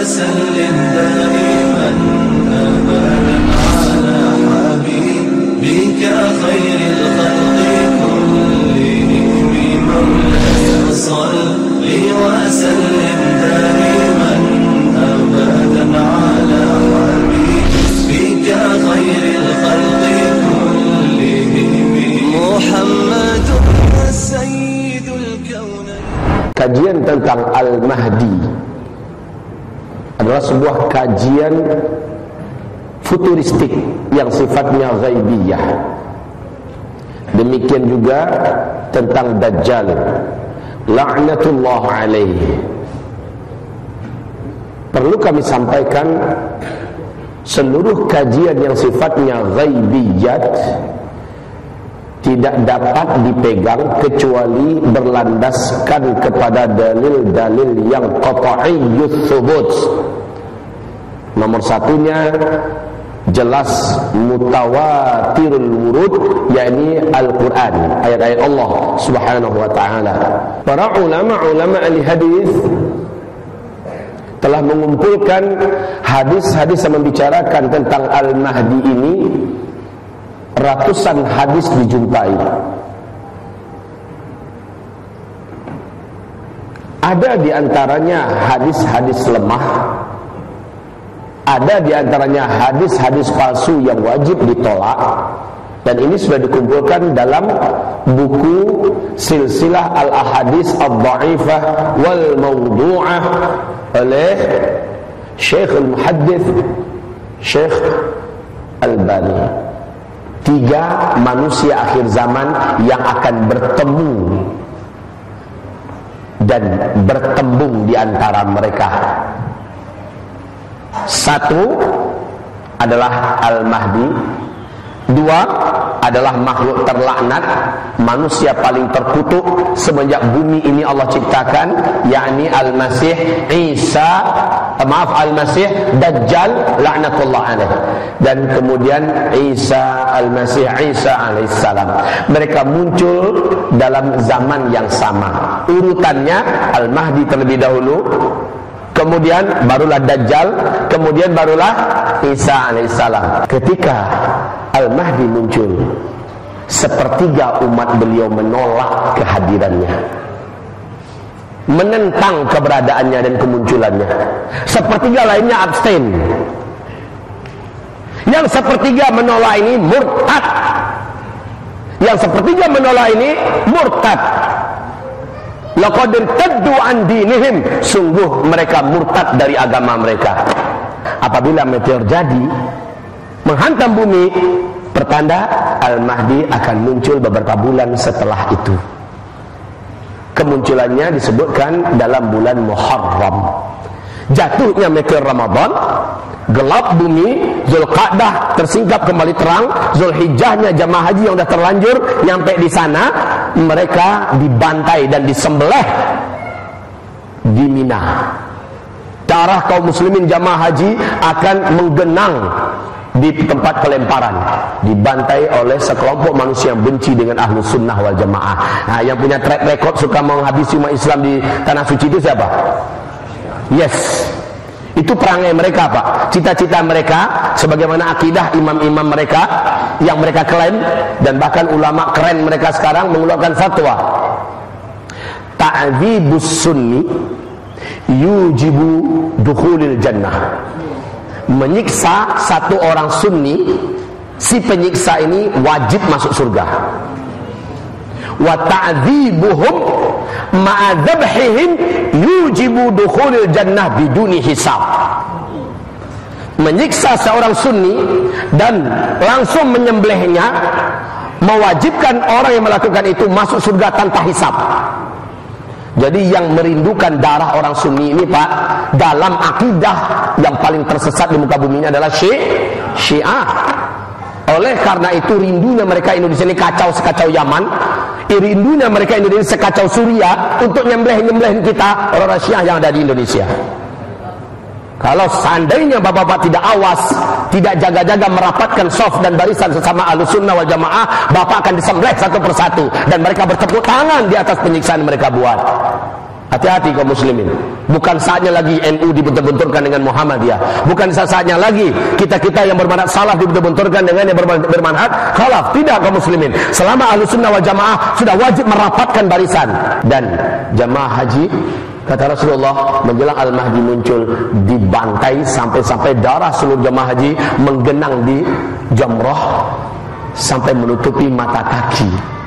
وسلم adalah sebuah kajian futuristik yang sifatnya ghaibiyah. Demikian juga tentang Dajjal. La'natullah alaihi. Perlu kami sampaikan seluruh kajian yang sifatnya ghaibiyat tidak dapat dipegang kecuali berlandaskan kepada dalil-dalil yang qat'iyyut thubut. Nomor satunya jelas mutawatirul wurud yakni Al-Qur'an, ayat-ayat Allah Subhanahu wa taala. Para ulama-ulama ahli hadis telah mengumpulkan hadis-hadis yang membicarakan tentang Al-Mahdi ini ratusan hadis dijumpai. Ada di antaranya hadis-hadis lemah. Ada di antaranya hadis-hadis palsu yang wajib ditolak. Dan ini sudah dikumpulkan dalam buku Silsilah Al-Ahadis Al-Dha'ifah wal Mawdu'ah oleh Syekh Al-Muhaddith Syekh Al-Bani tiga manusia akhir zaman yang akan bertemu dan bertembung di antara mereka. Satu adalah Al-Mahdi, dua adalah makhluk terlaknat, manusia paling terkutuk semenjak bumi ini Allah ciptakan, yakni Al-Masih Isa, maaf Al-Masih Dajjal laknatullah alaih. Dan kemudian Isa Al-Masih Isa alaihissalam. Mereka muncul dalam zaman yang sama. Urutannya Al-Mahdi terlebih dahulu, kemudian barulah Dajjal, kemudian barulah Isa alaihissalam. Ketika Al-Mahdi muncul, sepertiga umat beliau menolak kehadirannya. Menentang keberadaannya dan kemunculannya. Sepertiga lainnya abstain. Yang sepertiga menolak ini murtad. Yang sepertiga menolak ini murtad. Laqad irtaddu an dinihim. Sungguh mereka murtad dari agama mereka. Apabila meteor jadi menghantam bumi, pertanda Al-Mahdi akan muncul beberapa bulan setelah itu. Kemunculannya disebutkan dalam bulan Muharram. Jatuhnya meteor Ramadan, gelap bumi, Zulqa'dah tersingkap kembali terang, Zulhijjahnya jamaah haji yang sudah terlanjur nyampe di sana, mereka dibantai dan disembelih di Mina. Darah kaum muslimin jamaah haji akan menggenang di tempat pelemparan dibantai oleh sekelompok manusia yang benci dengan ahlu sunnah wal jamaah nah, yang punya track record suka menghabisi umat Islam di tanah suci itu siapa? Yes. Itu perangai mereka pak. Cita-cita mereka sebagaimana akidah imam-imam mereka yang mereka klaim dan bahkan ulama keren mereka sekarang mengeluarkan fatwa. Ta'adzibus sunni yujibu dukhulil jannah. Menyiksa satu orang sunni si penyiksa ini wajib masuk surga. Wa ta'dzibuhum ma'adzabhihim yujibu dukhulil jannah biduni hisab. Menyiksa seorang sunni dan langsung menyembelihnya mewajibkan orang yang melakukan itu masuk surga tanpa hisab. Jadi yang merindukan darah orang sunni ini Pak Dalam akidah yang paling tersesat di muka bumi ini adalah syi Syiah. Oleh karena itu rindunya mereka Indonesia ini kacau sekacau Yaman Rindunya mereka Indonesia sekacau Suria Untuk nyembelih-nyembelih kita orang-orang Syiah yang ada di Indonesia Kalau seandainya bapak-bapak tidak awas, tidak jaga-jaga merapatkan soft dan barisan sesama ahlu sunnah wal jamaah, bapak akan disembelih satu persatu dan mereka bertepuk tangan di atas penyiksaan mereka buat. Hati-hati kaum muslimin. Bukan saatnya lagi NU dibentur-benturkan dengan Muhammadiyah. Bukan saatnya lagi kita-kita yang bermanfaat salah dibentur-benturkan dengan yang bermanfaat khalaf. Tidak kaum muslimin. Selama ahlu sunnah wal jamaah sudah wajib merapatkan barisan. Dan jamaah haji Kata Rasulullah menjelang Al-Mahdi muncul dibantai sampai-sampai darah seluruh jamaah haji menggenang di jamrah sampai menutupi mata kaki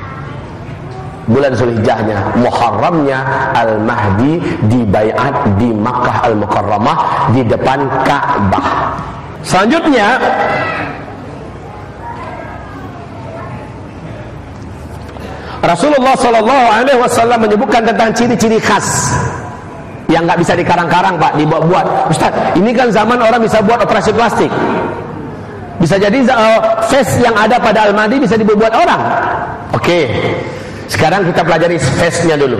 bulan Zulhijjahnya Muharramnya Al-Mahdi di bayat di Makkah Al-Mukarramah di depan Ka'bah. Selanjutnya Rasulullah Sallallahu Alaihi Wasallam menyebutkan tentang ciri-ciri khas yang nggak bisa dikarang-karang pak dibuat-buat. Ustaz ini kan zaman orang bisa buat operasi plastik. Bisa jadi uh, face yang ada pada Al-Mahdi bisa dibuat orang. Oke. okay. Sekarang kita pelajari face-nya dulu.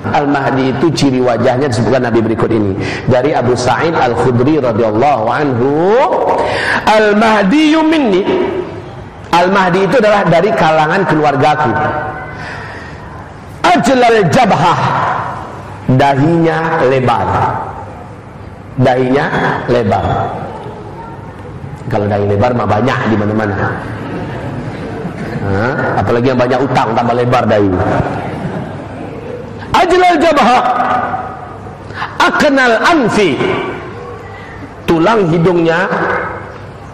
Al-Mahdi itu ciri wajahnya disebutkan Nabi berikut ini. Dari Abu Sa'id Al-Khudri radhiyallahu anhu Al-Mahdi minni. Al-Mahdi itu adalah dari kalangan keluargaku. Ajlal jabhah. Dahinya lebar. Dahinya lebar. Kalau dahi lebar mah banyak di mana-mana Apalagi yang banyak utang tambah lebar dahi. Ajlal jabha aknal anfi tulang hidungnya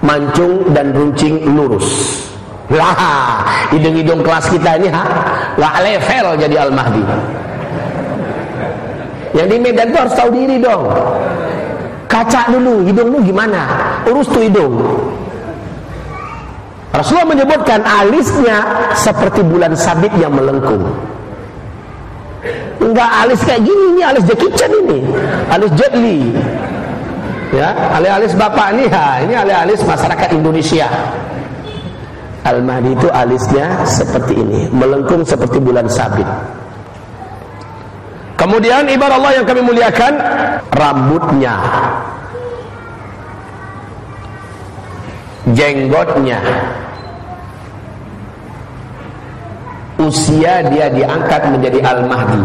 mancung dan runcing lurus. Lah, hidung-hidung kelas kita ini ha, lah level jadi Al-Mahdi. Yang di Medan tuh harus tahu diri dong. Kaca dulu, hidung lu gimana? Urus tuh hidung. Rasulullah menyebutkan alisnya seperti bulan sabit yang melengkung. Enggak alis kayak gini, ini alis Jackie Chan ini. Alis Jet Li. Ya, alis-alis bapak ini, ha, ini alis-alis masyarakat Indonesia. Al-Mahdi itu alisnya seperti ini, melengkung seperti bulan sabit. Kemudian ibarat Allah yang kami muliakan, rambutnya jenggotnya usia dia diangkat menjadi Al-Mahdi.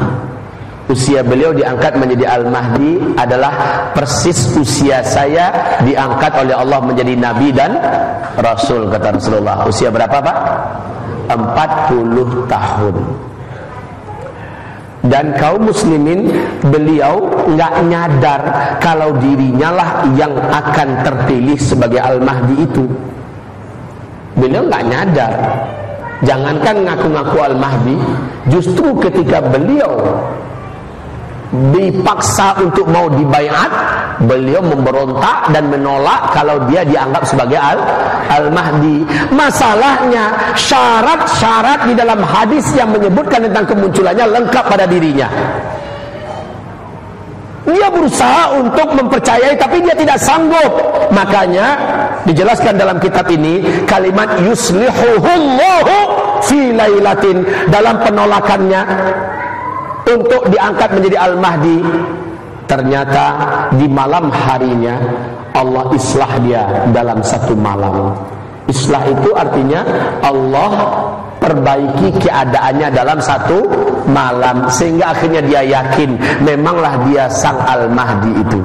Usia beliau diangkat menjadi Al-Mahdi adalah persis usia saya diangkat oleh Allah menjadi Nabi dan Rasul kata Rasulullah. Usia berapa Pak? 40 tahun. Dan kaum muslimin beliau nggak nyadar kalau dirinya lah yang akan terpilih sebagai Al-Mahdi itu. Beliau nggak nyadar Jangankan ngaku-ngaku Al-Mahdi Justru ketika beliau Dipaksa untuk mau dibayat Beliau memberontak dan menolak Kalau dia dianggap sebagai Al-Mahdi Masalahnya Syarat-syarat di dalam hadis Yang menyebutkan tentang kemunculannya Lengkap pada dirinya dia berusaha untuk mempercayai tapi dia tidak sanggup. Makanya dijelaskan dalam kitab ini kalimat yuslihuhullahu fi lailatin dalam penolakannya untuk diangkat menjadi al-mahdi. Ternyata di malam harinya Allah islah dia dalam satu malam. Islah itu artinya Allah perbaiki keadaannya dalam satu malam. Sehingga akhirnya dia yakin memanglah dia sang al-mahdi itu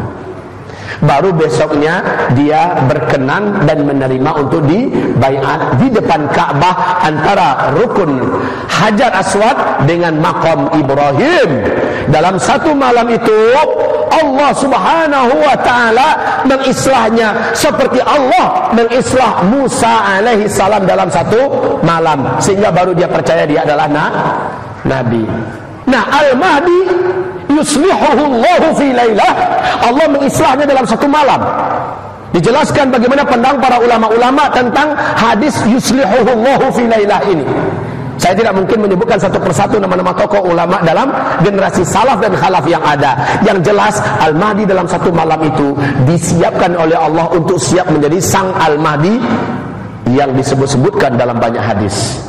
baru besoknya dia berkenan dan menerima untuk dibayat di depan Ka'bah antara rukun Hajar Aswad dengan makam Ibrahim dalam satu malam itu Allah Subhanahu wa taala mengislahnya seperti Allah mengislah Musa alaihi salam dalam satu malam sehingga baru dia percaya dia adalah na nabi. Nah, Al-Mahdi yuslihuhullahu fi lailah Allah mengislahnya dalam satu malam dijelaskan bagaimana pandang para ulama-ulama tentang hadis yuslihuhullahu fi lailah ini saya tidak mungkin menyebutkan satu persatu nama-nama tokoh ulama dalam generasi salaf dan khalaf yang ada. Yang jelas Al-Mahdi dalam satu malam itu disiapkan oleh Allah untuk siap menjadi sang Al-Mahdi yang disebut-sebutkan dalam banyak hadis.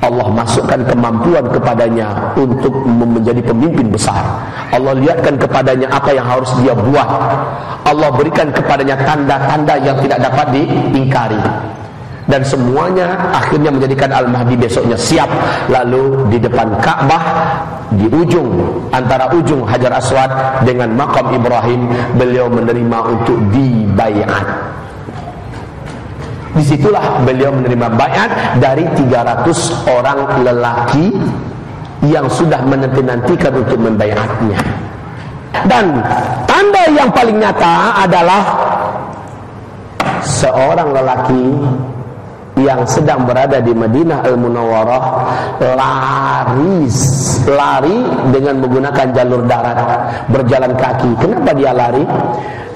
Allah masukkan kemampuan kepadanya untuk menjadi pemimpin besar. Allah lihatkan kepadanya apa yang harus dia buat. Allah berikan kepadanya tanda-tanda yang tidak dapat diingkari. dan semuanya akhirnya menjadikan Al-Mahdi besoknya siap lalu di depan Ka'bah di ujung antara ujung Hajar Aswad dengan makam Ibrahim beliau menerima untuk dibayat di situlah beliau menerima bayat dari 300 orang lelaki yang sudah menanti-nantikan untuk membayatnya. Dan tanda yang paling nyata adalah seorang lelaki yang sedang berada di Madinah Al-Munawwarah lari lari dengan menggunakan jalur darat berjalan kaki. Kenapa dia lari?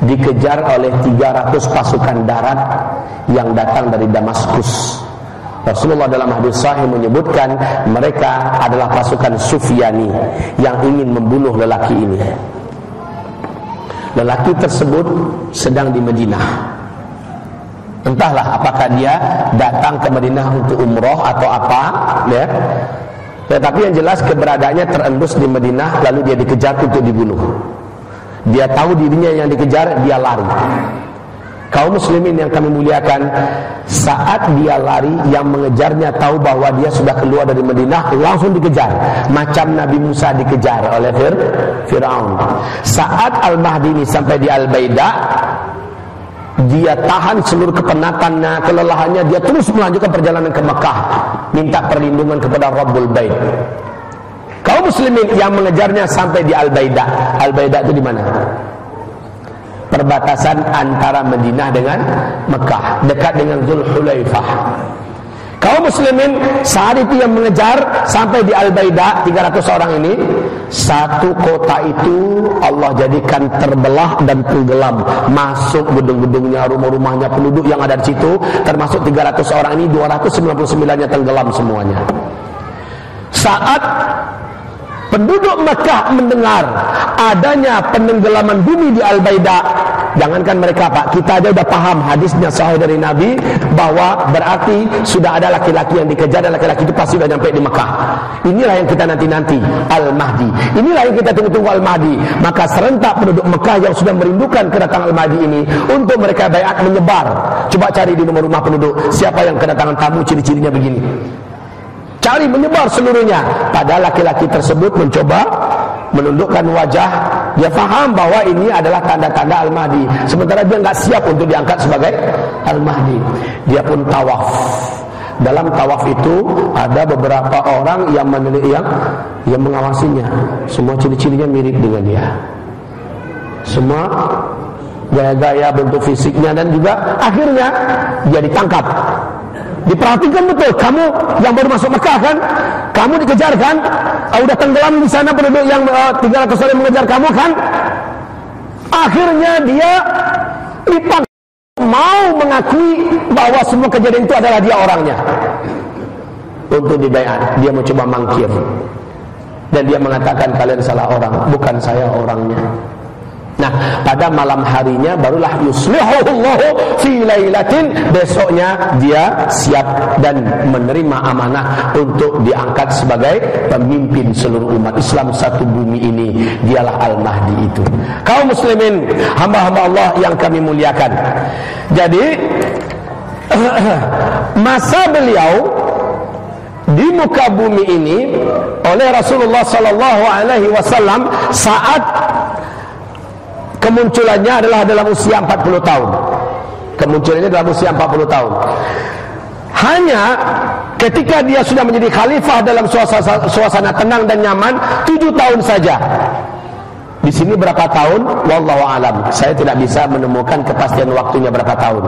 Dikejar oleh 300 pasukan darat yang datang dari Damaskus. Rasulullah dalam hadis sahih menyebutkan mereka adalah pasukan Sufyani yang ingin membunuh lelaki ini. Lelaki tersebut sedang di Madinah Entahlah apakah dia datang ke Madinah untuk umroh atau apa, ya. Tetapi yang jelas keberadaannya terendus di Madinah lalu dia dikejar untuk dibunuh. Dia tahu dirinya yang dikejar, dia lari. Kaum muslimin yang kami muliakan, saat dia lari yang mengejarnya tahu bahwa dia sudah keluar dari Madinah, langsung dikejar. Macam Nabi Musa dikejar oleh Fir Firaun. Saat Al-Mahdi ini sampai di Al-Baida, dia tahan seluruh kepenatannya, kelelahannya, dia terus melanjutkan perjalanan ke Mekah, minta perlindungan kepada Rabbul Bait. Kaum muslimin yang mengejarnya sampai di Al-Baida. Al-Baida itu di mana? Perbatasan antara Madinah dengan Mekah, dekat dengan Zulhulaifah. Kaum muslimin saat itu yang mengejar sampai di Al-Baida 300 orang ini satu kota itu Allah jadikan terbelah dan tenggelam. Masuk gedung-gedungnya rumah-rumahnya penduduk yang ada di situ termasuk 300 orang ini 299 nya tenggelam semuanya. Saat penduduk Mekah mendengar adanya penenggelaman bumi di Al-Baida. Jangankan mereka Pak kita aja udah paham hadisnya sahih dari Nabi bahwa berarti sudah ada laki-laki yang dikejar dan laki-laki itu pasti sudah sampai di Mekah. Inilah yang kita nanti-nanti Al-Mahdi. Inilah yang kita tunggu-tunggu Al-Mahdi. Maka serentak penduduk Mekah yang sudah merindukan kedatangan Al-Mahdi ini untuk mereka bayat menyebar. Coba cari di nomor rumah penduduk siapa yang kedatangan tamu ciri-cirinya begini cari menyebar seluruhnya. Padahal laki-laki tersebut mencoba menundukkan wajah. Dia faham bahwa ini adalah tanda-tanda Al-Mahdi. Sementara dia nggak siap untuk diangkat sebagai Al-Mahdi. Dia pun tawaf. Dalam tawaf itu ada beberapa orang yang meneliti yang yang mengawasinya. Semua ciri-cirinya mirip dengan dia. Semua gaya-gaya bentuk fisiknya dan juga akhirnya dia ditangkap Diperhatikan betul kamu yang baru masuk Mekah kan? Kamu dikejar kan? Ah, udah tenggelam di sana penduduk yang uh, 300 orang mengejar kamu kan? Akhirnya dia lipat mau mengakui bahwa semua kejadian itu adalah dia orangnya. Untuk dibayar, dia mencoba mangkir. Dan dia mengatakan kalian salah orang, bukan saya orangnya. Nah, pada malam harinya barulah yuslihullahu fi lailatin besoknya dia siap dan menerima amanah untuk diangkat sebagai pemimpin seluruh umat Islam satu bumi ini. Dialah Al-Mahdi itu. Kaum muslimin, hamba-hamba Allah yang kami muliakan. Jadi masa beliau di muka bumi ini oleh Rasulullah sallallahu alaihi wasallam saat kemunculannya adalah dalam usia 40 tahun. Kemunculannya dalam usia 40 tahun. Hanya ketika dia sudah menjadi khalifah dalam suasana, suasana tenang dan nyaman 7 tahun saja. Di sini berapa tahun? Wallahu alam. Saya tidak bisa menemukan kepastian waktunya berapa tahun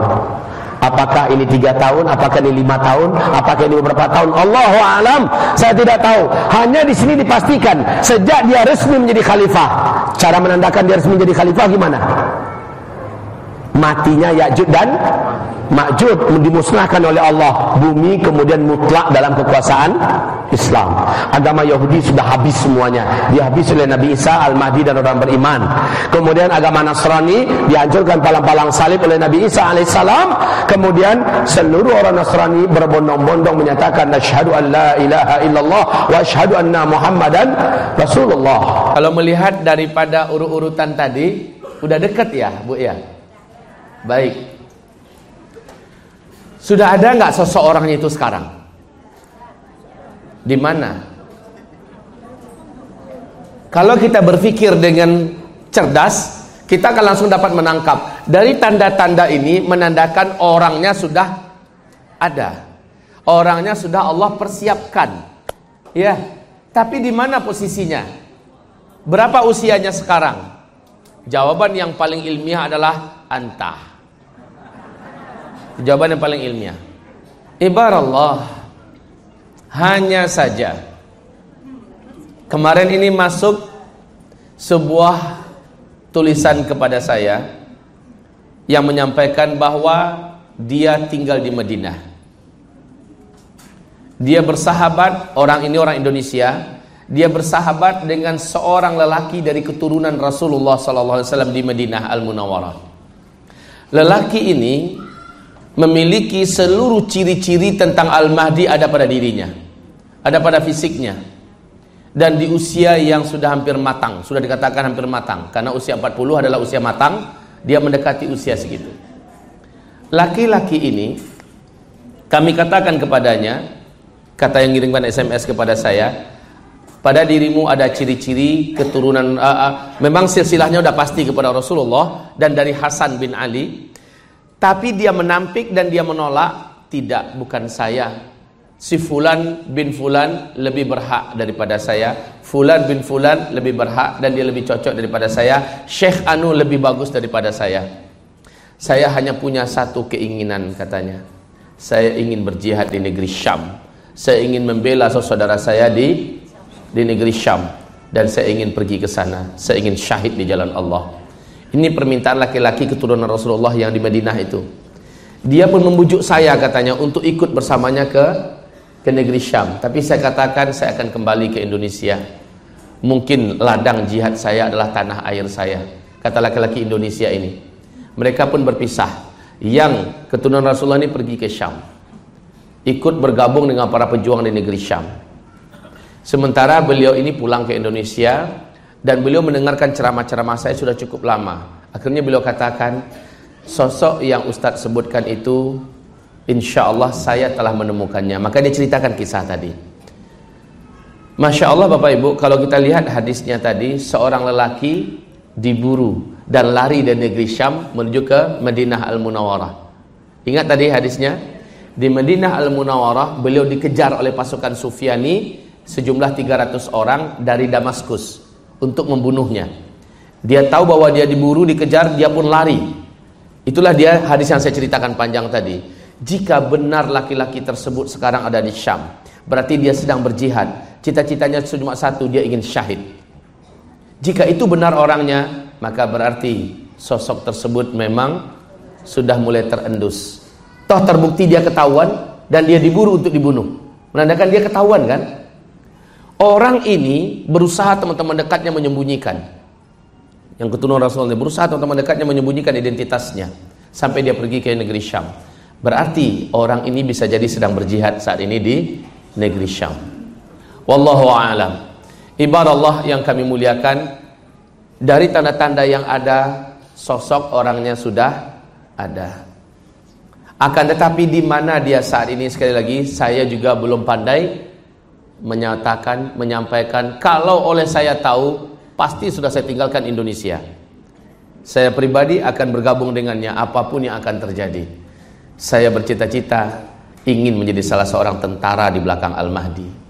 Apakah ini tiga tahun, apakah ini lima tahun, apakah ini beberapa tahun? Allahu alam, saya tidak tahu. Hanya di sini dipastikan sejak dia resmi menjadi khalifah. Cara menandakan dia resmi menjadi khalifah gimana? Matinya Ya'jud dan Ma'jud dimusnahkan oleh Allah. Bumi kemudian mutlak dalam kekuasaan Islam. Agama Yahudi sudah habis semuanya. Dihabis oleh Nabi Isa Al-Mahdi dan orang beriman. Kemudian agama Nasrani dihancurkan palang-palang salib oleh Nabi Isa alaihissalam. Kemudian seluruh orang Nasrani berbondong-bondong menyatakan asyhadu an la ilaha illallah wa asyhadu anna muhammadan rasulullah. Kalau melihat daripada urut-urutan tadi udah dekat ya Bu ya baik Sudah ada nggak seseorangnya itu sekarang? Di mana? Kalau kita berpikir dengan cerdas, kita akan langsung dapat menangkap. Dari tanda-tanda ini menandakan orangnya sudah ada. Orangnya sudah Allah persiapkan. Ya. Tapi di mana posisinya? Berapa usianya sekarang? Jawaban yang paling ilmiah adalah antah. Jawaban yang paling ilmiah. Ibarallah hanya saja kemarin ini masuk sebuah tulisan kepada saya yang menyampaikan bahwa dia tinggal di Madinah. Dia bersahabat, orang ini orang Indonesia, dia bersahabat dengan seorang lelaki dari keturunan Rasulullah SAW di Madinah Al Munawwarah. Lelaki ini memiliki seluruh ciri-ciri tentang Al-Mahdi ada pada dirinya. Ada pada fisiknya. Dan di usia yang sudah hampir matang, sudah dikatakan hampir matang. Karena usia 40 adalah usia matang, dia mendekati usia segitu. Laki-laki ini, kami katakan kepadanya, kata yang ngirimkan SMS kepada saya, pada dirimu ada ciri-ciri keturunan, uh, uh, memang silsilahnya sudah pasti kepada Rasulullah, dan dari Hasan bin Ali, tapi dia menampik dan dia menolak, tidak, bukan saya. Si Fulan bin Fulan lebih berhak daripada saya. Fulan bin Fulan lebih berhak dan dia lebih cocok daripada saya. Syekh Anu lebih bagus daripada saya. Saya hanya punya satu keinginan katanya. Saya ingin berjihad di negeri Syam. Saya ingin membela saudara saya di di negeri Syam dan saya ingin pergi ke sana. Saya ingin syahid di jalan Allah. Ini permintaan laki-laki keturunan Rasulullah yang di Madinah itu. Dia pun membujuk saya katanya untuk ikut bersamanya ke ke negeri Syam. Tapi saya katakan saya akan kembali ke Indonesia. Mungkin ladang jihad saya adalah tanah air saya. Kata laki-laki Indonesia ini. Mereka pun berpisah. Yang keturunan Rasulullah ini pergi ke Syam. Ikut bergabung dengan para pejuang di negeri Syam. Sementara beliau ini pulang ke Indonesia dan beliau mendengarkan ceramah-ceramah saya sudah cukup lama. Akhirnya beliau katakan, sosok yang Ustadz sebutkan itu, insya Allah saya telah menemukannya. Maka dia ceritakan kisah tadi. Masya Allah Bapak Ibu, kalau kita lihat hadisnya tadi, seorang lelaki diburu dan lari dari negeri Syam menuju ke Madinah Al-Munawwarah. Ingat tadi hadisnya? Di Madinah Al-Munawwarah, beliau dikejar oleh pasukan Sufyani sejumlah 300 orang dari Damaskus untuk membunuhnya. Dia tahu bahwa dia diburu, dikejar, dia pun lari. Itulah dia hadis yang saya ceritakan panjang tadi. Jika benar laki-laki tersebut sekarang ada di Syam, berarti dia sedang berjihad. Cita-citanya cuma satu, dia ingin syahid. Jika itu benar orangnya, maka berarti sosok tersebut memang sudah mulai terendus. Toh terbukti dia ketahuan dan dia diburu untuk dibunuh. Menandakan dia ketahuan kan? Orang ini berusaha teman-teman dekatnya menyembunyikan. Yang keturunan Rasulullah berusaha teman-teman dekatnya menyembunyikan identitasnya sampai dia pergi ke negeri Syam. Berarti orang ini bisa jadi sedang berjihad saat ini di negeri Syam. Wallahu a'lam. Ibarat Allah yang kami muliakan dari tanda-tanda yang ada sosok orangnya sudah ada. Akan tetapi di mana dia saat ini sekali lagi saya juga belum pandai menyatakan, menyampaikan kalau oleh saya tahu pasti sudah saya tinggalkan Indonesia. Saya pribadi akan bergabung dengannya apa pun yang akan terjadi. Saya bercita-cita ingin menjadi salah seorang tentara di belakang Al-Mahdi.